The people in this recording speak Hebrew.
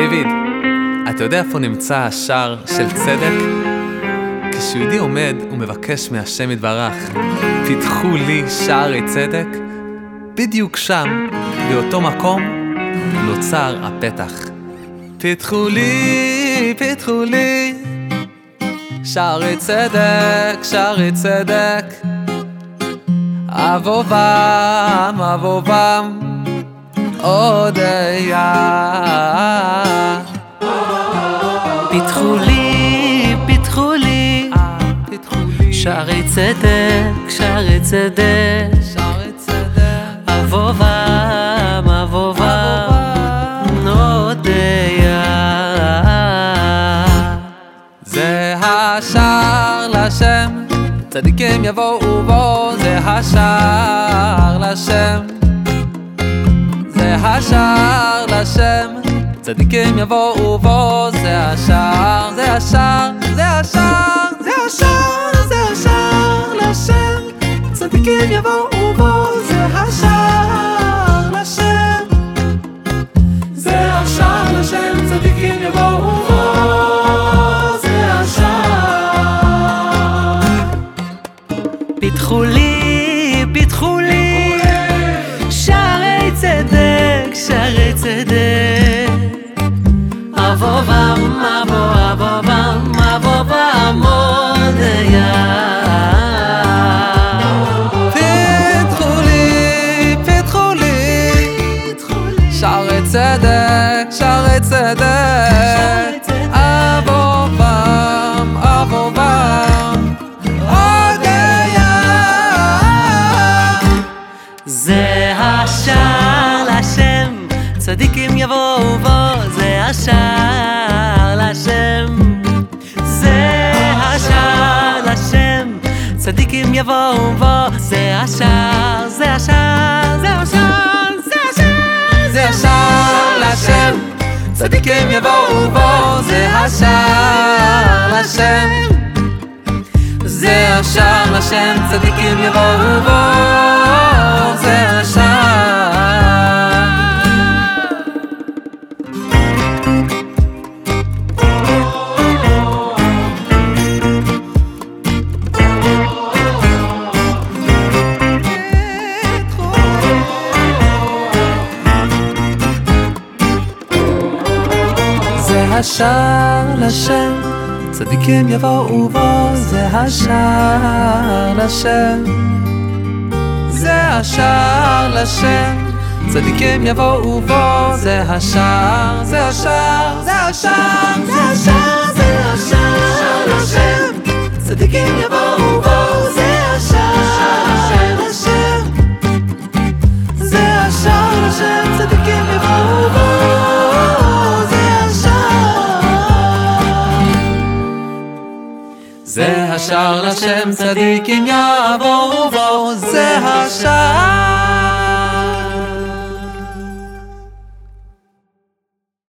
דיוויד, אתה יודע איפה נמצא השער של צדק? כשיהודי עומד ומבקש מהשם יתברך, פיתחו לי שערי צדק, בדיוק שם, באותו מקום, נוצר הפתח. פיתחו לי, פיתחו לי, שערי צדק, שערי צדק, אבובם, אבובם, אודיה. פיתחו לי, פיתחו לי, פיתחו לי, שערי צדק, שערי צדק, שערי צדק, אבובם, אבובם, נודיה. זה השער לשם, צדיקים יבואו בו, זה השער לשם. השער לשם, צדיקים יבואו בו, זה השער, זה השער, זה השער, זה השער, זה השער לשם, צדיקים יבואו צדק, שערי צדק, אבובם, אבובם, הודיה. זה השער לשם, צדיקים יבואו בו, זה השער צדיקים יבואו בו, זה השער, זה השער, זה השער, זה השער. זה השער לשם, צדיקים יבואו בו, זה השער לשם. זה השער לשם, צדיקים יבואו בו, השער לשם, צדיקים יבואו בו, זה השער לשם. זה השער לשם, צדיקים יבואו בו, זה השער, זה השער, זה השער, זה השער, זה השער זה השער לשם, צדיקים יבואו בו, זה השער.